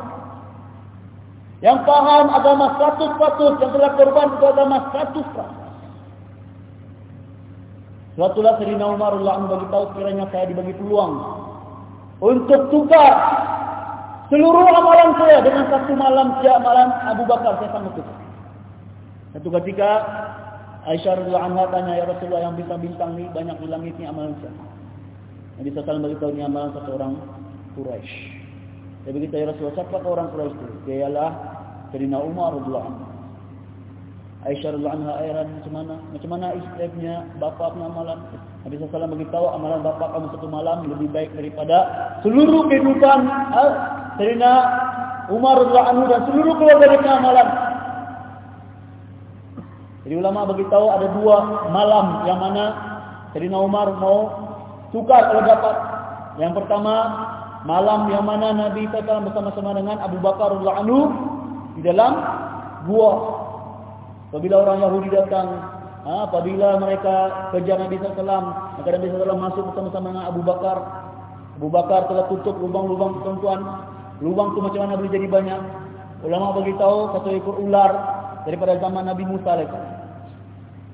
yang paham agama 100% yang telah korban untuk agama 100%. Suatulah Serina Umar Allah bagi tahu kiranya saya dibagi peluang untuk tukar seluruh amalan saya dengan satu malam setiap malam Abu Bakar saya sanggup. Satu ketika Aisyah radhiyallahu anha tanya ya Rasulullah yang bintang-bintang ni banyak di langit ni amalan siapa? Nabi sallallahu alaihi wasallam amalan satu orang Quraisy. Dia berkata ya Rasulullah siapa orang Quraisy itu? Dia ialah Sayyidina Umar radhiyallahu anhu. Aisyah radhiyallahu anha airan macam mana? Macam mana istrinya bapa punya amalan? Nabi sallallahu beritahu amalan bapa kamu satu malam lebih baik daripada seluruh kehidupan Sayyidina Umar radhiyallahu anhu dan seluruh keluarga dia amalan. Jadi ulama beritahu ada dua malam yang mana Sayyidina Umar mau tukar kalau dapat. Yang pertama malam yang mana Nabi SAW bersama-sama dengan Abu Bakar radhiyallahu anhu di dalam gua. Apabila orang Yahudi datang, ha, apabila mereka kejar Nabi SAW, maka Nabi SAW masuk bersama-sama dengan Abu Bakar. Abu Bakar telah tutup lubang-lubang tuan-tuan. Lubang tu macam mana boleh jadi banyak? Ulama beritahu satu ekor ular daripada zaman Nabi Musa alaihi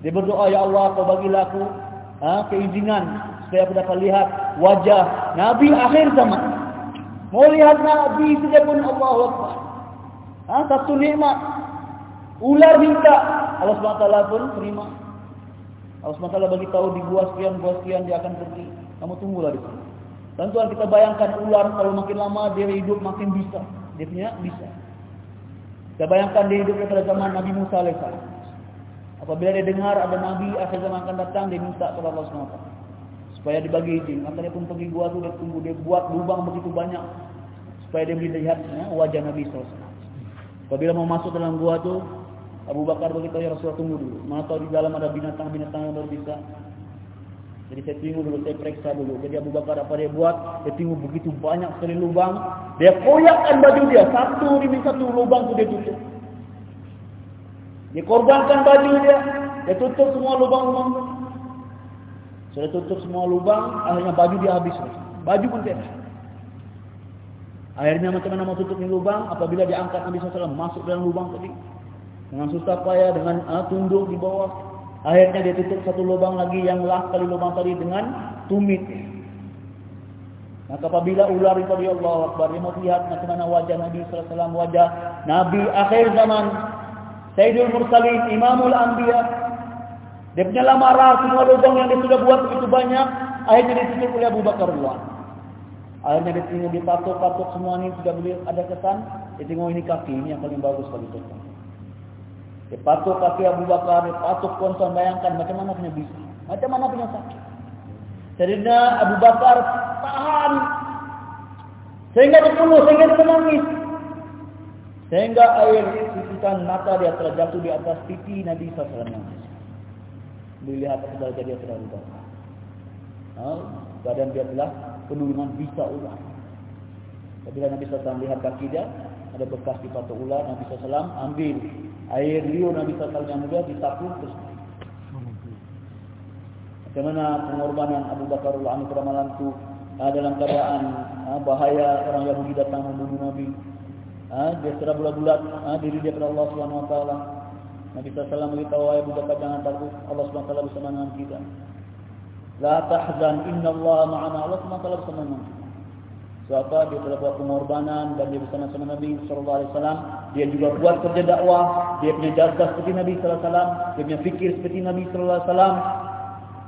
dia berdoa, Ya Allah, kau bagilah aku ha, keizinan supaya aku dapat lihat wajah Nabi akhir zaman. Mau lihat Nabi saja pun Allah Akbar. Ha, satu nikmat. Ular minta. Allah SWT pun terima. Allah SWT bagi tahu di gua sekian, gua sekian dia akan pergi. Kamu tunggulah di sana. Tentuan kita bayangkan ular kalau makin lama dia hidup makin bisa. Dia punya bisa. Kita bayangkan dia hidup pada zaman Nabi Musa alaihissalam. Apabila dia dengar ada Nabi akhir zaman akan datang, dia minta kepada Allah SWT. Supaya dibagi izin. Maka dia pun pergi gua tu, dia tunggu, dia buat lubang begitu banyak. Supaya dia boleh lihat ya, wajah Nabi SAW. Apabila mau masuk dalam gua tu, Abu Bakar beritahu ya Rasulullah tunggu dulu. Mana tahu di dalam ada binatang-binatang yang bisa. Jadi saya tunggu dulu, saya periksa dulu. Jadi Abu Bakar apa dia buat? Dia tunggu begitu banyak sekali lubang. Dia koyakkan baju dia. Satu demi satu lubang tu dia tutup. Dia korbankan baju dia. Dia tutup semua lubang-lubang. Sudah tutup semua lubang, akhirnya baju dia habis. Baju pun tidak. Akhirnya macam mana mau tutup ini lubang? Apabila dia angkat Nabi SAW masuk dalam lubang tadi. Dengan susah payah, dengan uh, tunduk di bawah. Akhirnya dia tutup satu lubang lagi yang lah kali lubang tadi dengan tumit. Maka apabila ular itu dia Allah Akbar. Dia mau lihat macam mana wajah Nabi SAW. Wajah Nabi akhir zaman Sayyidul Mursalin, Imamul Anbiya. Dia punya lamaran semua lubang yang dia sudah buat begitu banyak. Akhirnya ditutup oleh Abu Bakar Allah. Akhirnya dia tengok dia patok-patok semua ini sudah boleh ada kesan. Dia tengok ini kaki ini yang paling bagus bagi kita. Patok kaki Abu Bakar, dia patok konson bayangkan macam mana punya bisa. Macam mana punya sakit. Sehingga Abu Bakar tahan. Sehingga tunggu, sehingga menangis. Sehingga air sisikan mata dia telah jatuh di atas pipi Nabi SAW. Melihat apa saja dia telah lupa. Ha? Badan dia telah penuh dengan bisa ular. Apabila Nabi SAW lihat kaki dia, ada bekas di patok ular, Nabi SAW ambil air liur Nabi SAW yang mulia, disapu terus. Bagaimana pengorbanan Abu Bakar Anhu pada malam itu ah, dalam keadaan ah, bahaya orang Yahudi datang membunuh Nabi. Ah, dia serah bulat-bulat diri dia kepada Allah Subhanahu Wa Taala. Nabi SAW beritahu Abu Bakar jangan takut Allah Subhanahu Wa Taala bersama dengan kita. La tahzan inna Allah ma'ana Allah Subhanahu Wa Taala bersama dengan kita. Sebab dia telah buat pengorbanan dan dia bersama sama Nabi sallallahu alaihi wasallam. Dia juga buat kerja dakwah, dia punya jasa seperti Nabi sallallahu alaihi wasallam, dia punya fikir seperti Nabi sallallahu alaihi wasallam.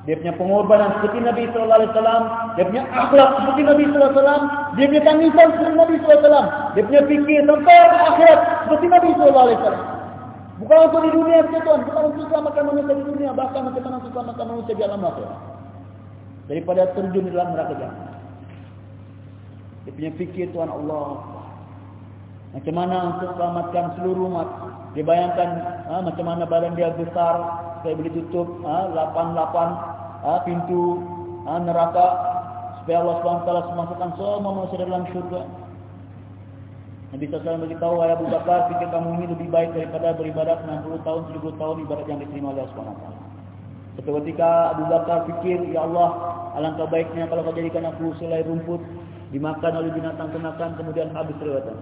Dia punya pengorbanan seperti Nabi sallallahu alaihi wasallam, dia punya akhlak seperti Nabi sallallahu alaihi wasallam, dia punya tangisan seperti Nabi sallallahu alaihi wasallam, dia punya fikir sampai akhirat seperti Nabi sallallahu alaihi wasallam. Bukan untuk di dunia saja tuan, bukan untuk selamatkan manusia di dunia, bahkan untuk selamatkan manusia di alam akhirat. Daripada terjun di dalam neraka jahanam. Dia punya fikir Tuhan Allah. Macam mana untuk selamatkan seluruh umat. Dia bayangkan ha, macam mana badan dia besar. Saya boleh tutup ha, lapan-lapan ha, pintu ha, neraka. Supaya Allah SWT memasukkan semua manusia dalam syurga. Nabi SAW beritahu, Wahai Abu Bakar, fikir kamu ini lebih baik daripada beribadat 60 tahun, 1000 tahun ibadat yang diterima oleh Allah SWT. Ketika Abu Bakar fikir, Ya Allah, alangkah baiknya kalau kau jadikan aku selai rumput dimakan oleh binatang ternakan kemudian habis lewatan.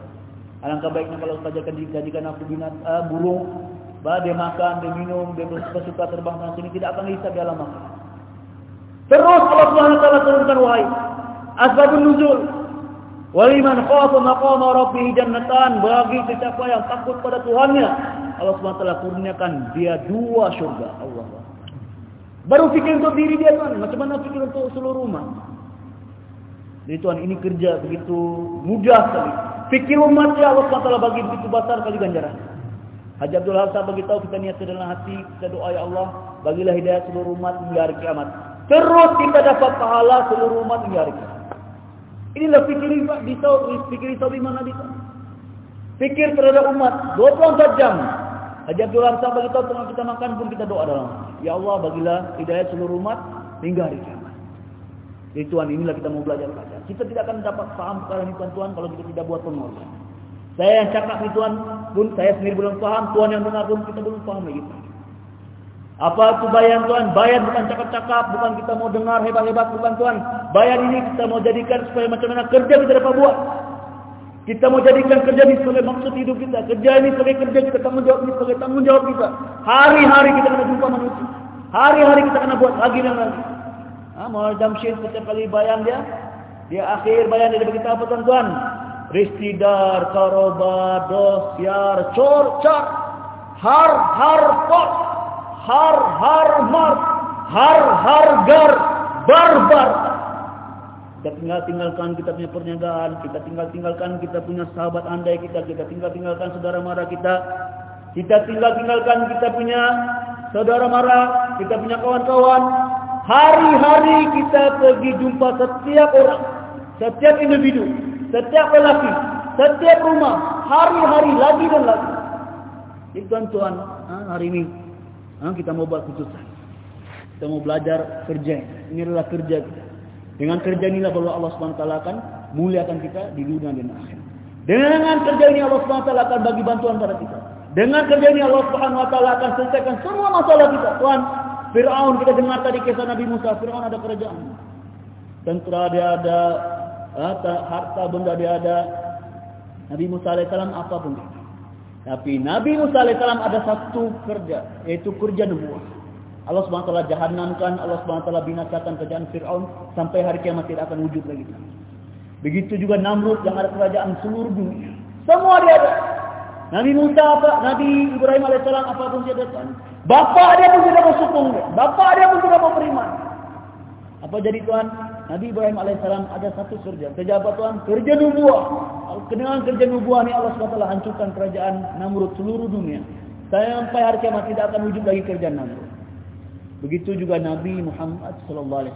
Alangkah baiknya kalau saja dijadikan aku binat uh, burung, bah dia makan, dia minum, dia suka terbang ke sini tidak akan hisab di alam akhirat. Terus Allah Subhanahu wa taala turunkan wahai asbabun nuzul waliman khafa maqama rabbih jannatan bagi siapa yang takut pada Tuhannya Allah Subhanahu wa taala kurniakan dia dua syurga Allah. Baru fikir untuk diri dia tuan, macam mana fikir untuk seluruh umat? Jadi Tuhan ini kerja begitu mudah sekali. Fikir umatnya Allah SWT bagi begitu besar kali ganjaran. Haji Abdul Hasan tahu kita niat dalam hati, kita doa ya Allah, bagilah hidayah seluruh umat hingga hari kiamat. Terus kita dapat pahala seluruh umat hingga hari kiamat. Inilah fikir di fikir di mana di Fikir terhadap umat 24 jam. Haji Abdul Hasan tahu tengah kita makan pun kita doa dalam. Ya Allah bagilah hidayah seluruh umat hingga hari kiamat. Jadi Tuhan inilah kita mau belajar belajar. Kita tidak akan dapat paham perkara Tuhan Tuhan kalau kita tidak buat pengorbanan. Saya yang cakap ni Tuhan pun saya sendiri belum paham. Tuhan yang dengar pun kita belum paham lagi. Apa itu bayan Tuhan? Bayan bukan cakap-cakap, bukan kita mau dengar hebat-hebat, bukan Tuhan. Bayan ini kita mau jadikan supaya macam mana kerja kita dapat buat. Kita mau jadikan kerja ini sebagai maksud hidup kita. Kerja ini sebagai kerja kita, tanggungjawab ini sebagai tanggungjawab kita. Hari-hari kita kena jumpa manusia. Hari-hari kita kena buat lagi dan lagi. Ha, Muhammad Jamshid setiap kali bayan dia, dia akhir bayan dia beritahu apa tuan-tuan? Ristidar, karoba, dosyar, cor, car, har, har, pot, har, har, mar, har, har, gar, bar, bar. Kita tinggal tinggalkan kita punya perniagaan, kita tinggal tinggalkan kita punya sahabat andai kita, kita tinggal tinggalkan saudara mara kita, kita tinggal tinggalkan kita punya saudara mara, kita punya kawan-kawan, Hari-hari kita pergi jumpa setiap orang, setiap individu, setiap lelaki, setiap rumah, hari-hari lagi dan lagi. Jadi tuan-tuan, ha, hari ini kita mau buat keputusan. Kita mau belajar kerja. Ini adalah kerja kita. Dengan kerja inilah baru Allah SWT akan muliakan kita di dunia dan akhir. Dengan kerja ini Allah SWT akan bagi bantuan pada kita. Dengan kerja ini Allah SWT akan selesaikan semua masalah kita. Tuhan, Fir'aun kita dengar tadi kisah Nabi Musa. Fir'aun ada kerajaan. Tentera dia ada. Harta, harta benda dia ada. Nabi Musa AS apa pun. Tapi Nabi Musa AS ada satu kerja. Yaitu kerja nubuah. Allah SWT jahannamkan. Allah SWT binasakan kerajaan Fir'aun. Sampai hari kiamat tidak akan wujud lagi. Begitu juga Namrud yang ada kerajaan seluruh dunia. Semua dia ada. Nabi Musa apa? Nabi Ibrahim AS apa pun dia datang. Bapa dia pun tidak bersukung dia. Bapa dia pun tidak mau beriman. Apa jadi Tuhan? Nabi Ibrahim AS ada satu kerja. Kerja apa Tuhan? Kerja nubuah. Dengan kerja nubuah ni Allah SWT hancurkan kerajaan Namrud seluruh dunia. Sampai hari kiamat tidak akan wujud lagi kerajaan Namrud. Begitu juga Nabi Muhammad SAW.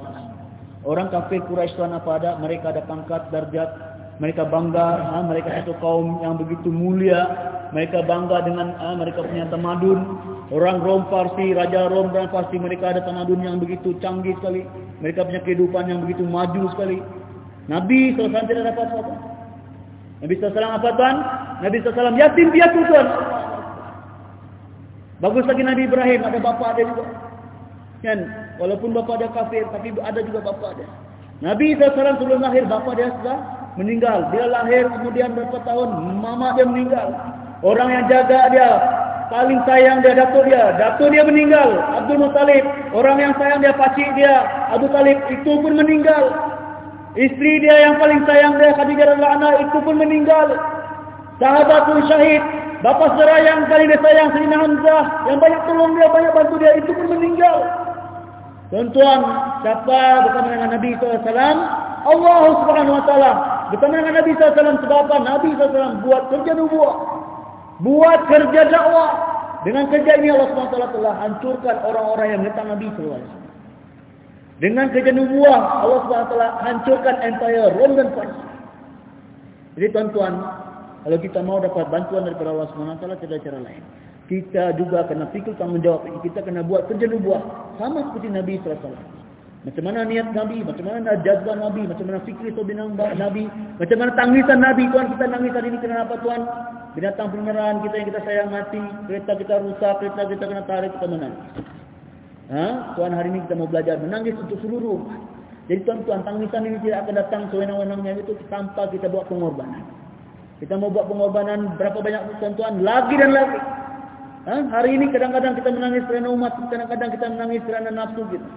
Orang kafir Quraisy Tuhan apa ada? Mereka ada pangkat, darjat. Mereka bangga. Ha? Mereka satu kaum yang begitu mulia. Mereka bangga dengan ha? mereka punya tamadun. Orang Rom Parsi, Raja Rom dan Parsi mereka ada tamadun yang begitu canggih sekali. Mereka punya kehidupan yang begitu maju sekali. Nabi selesai tidak dapat apa Nabi SAW apa tuan? Nabi SAW yatim piatu tuan. Bagus lagi Nabi Ibrahim ada bapa dia juga. Kan? Walaupun bapa dia kafir tapi ada juga bapa dia. Nabi SAW sebelum lahir bapa dia sudah meninggal. Dia lahir kemudian berapa tahun mama dia meninggal. Orang yang jaga dia paling sayang dia datuk dia. Datuk dia meninggal. Abdul Muttalib. Orang yang sayang dia pakcik dia. Abu Talib itu pun meninggal. Isteri dia yang paling sayang dia Khadijah anha itu pun meninggal. Sahabat pun syahid. Bapa saudara yang paling dia sayang Sayyidina Hamzah yang banyak tolong dia, banyak bantu dia itu pun meninggal. Tuan-tuan, siapa bersama dengan Nabi SAW? Allah Subhanahu Wa Taala bersama dengan Nabi SAW sebab apa? Nabi SAW buat kerja nubuah. Buat kerja dakwah. Dengan kerja ini Allah SWT telah hancurkan orang-orang yang menentang Nabi SAW. Dengan kerja nubuah Allah SWT hancurkan empire Rom dan Farsi. Jadi tuan-tuan, kalau kita mau dapat bantuan daripada Allah SWT tidak cara lain. Kita juga kena fikir tanggungjawab ini. Kita kena buat kerja nubuah sama seperti Nabi SAW. Macam mana niat Nabi, macam mana jazbah Nabi, macam mana fikir binang Nabi, macam mana tangisan Nabi. Tuan kita nangis hari ini kenapa tuan? Binatang peliharaan kita yang kita sayang mati, kereta kita rusak, kereta kita kena tarik, kita menangis. Ha? Tuan hari ini kita mau belajar menangis untuk seluruh. Jadi tuan-tuan, tangisan ini tidak akan datang sewenang-wenangnya itu tanpa kita buat pengorbanan. Kita mau buat pengorbanan berapa banyak tuan-tuan? Lagi dan lagi. Ha? Hari ini kadang-kadang kita menangis kerana umat, kadang-kadang kita menangis kerana nafsu kita.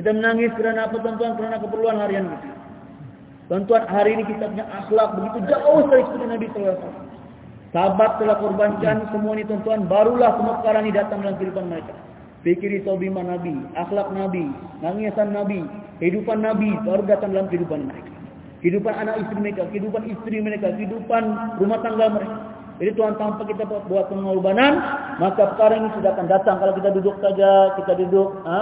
Kita menangis kerana apa tuan-tuan? Kerana keperluan harian kita. Tuan-tuan, hari ini kita punya akhlak begitu jauh dari seperti Nabi SAW. Sahabat telah korbankan semua ini tuan-tuan. Barulah semua perkara ini datang dalam kehidupan mereka. Fikir itu bima Nabi, akhlak Nabi, nangisan Nabi, kehidupan Nabi baru datang dalam kehidupan mereka. Kehidupan anak istri mereka, kehidupan istri mereka, kehidupan rumah tangga mereka. Jadi Tuhan tanpa kita buat pengorbanan, maka perkara ini sudah akan datang. Kalau kita duduk saja, kita duduk ha,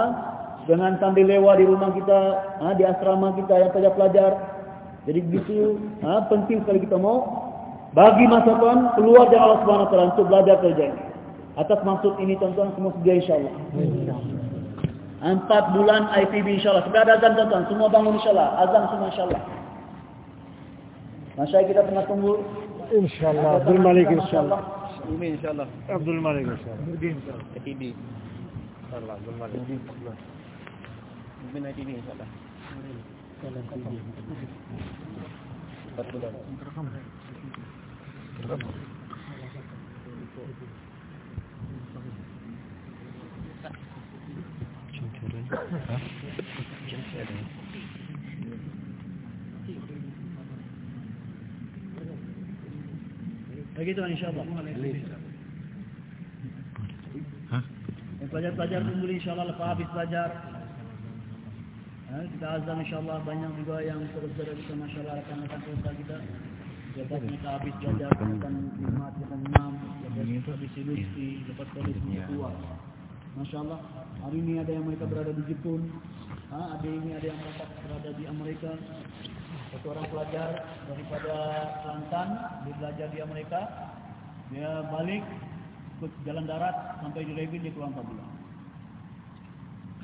dengan sambil lewat di rumah kita, ha, di asrama kita yang pelajar-pelajar. Jadi begitu ha, penting sekali kita mau bagi masa Tuhan keluar dari Allah Subhanahu Wa Taala untuk belajar kerja ini. Atas maksud ini tuan-tuan semua sedia insyaAllah. Empat bulan IPB insyaAllah. Sudah ada azan tuan-tuan. Semua bangun insyaAllah. Azan semua insyaAllah. Masya kita tengah tunggu. InsyaAllah. Abdul Malik insyaAllah. Umi insyaAllah. Abdul Malik insyaAllah. IPB. InsyaAllah. Abdul Malik. Umi IPB insyaAllah. Empat bulan. Lagi tuan insyaAllah. Yang pelajar-pelajar tunggu insyaAllah lepas habis belajar. Ha, kita azam insyaAllah banyak juga yang saudara-saudara kita masyaAllah akan akan selesai kita. Lepas kita habis belajar lepas habis lepas habis keluar. Masya Allah, hari ini ada yang mereka berada di Jepun, ha, ada ini ada yang mereka berada di Amerika. Satu orang pelajar daripada Kelantan, dia belajar di Amerika, dia balik ikut jalan darat sampai di Revit dia keluar 4 bulan.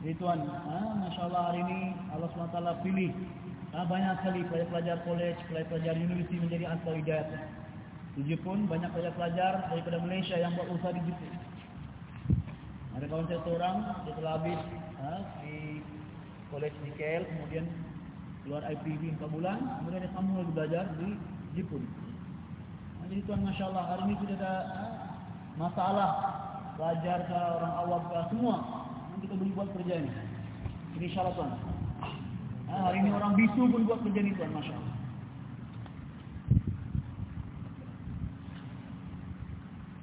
Jadi tuan, ha, Masya Allah hari ini Allah SWT pilih ha, banyak sekali pelajar-pelajar college, pelajar-pelajar universiti menjadi asal hidayat. Di Jepun banyak pelajar-pelajar daripada Malaysia yang buat usaha di Jepun. Ada kawan saya seorang, dia telah habis ha, di college di KL, kemudian keluar IPB 4 bulan, kemudian dia sambung lagi belajar di Jepun. Ha, jadi tuan Masya Allah, hari ini tidak ada ha, masalah belajar ke orang awam ke semua. Nanti kita boleh buat kerja ini. Ini insyaAllah Ha, hari ini orang bisu pun buat kerja ini tuan Masya Allah.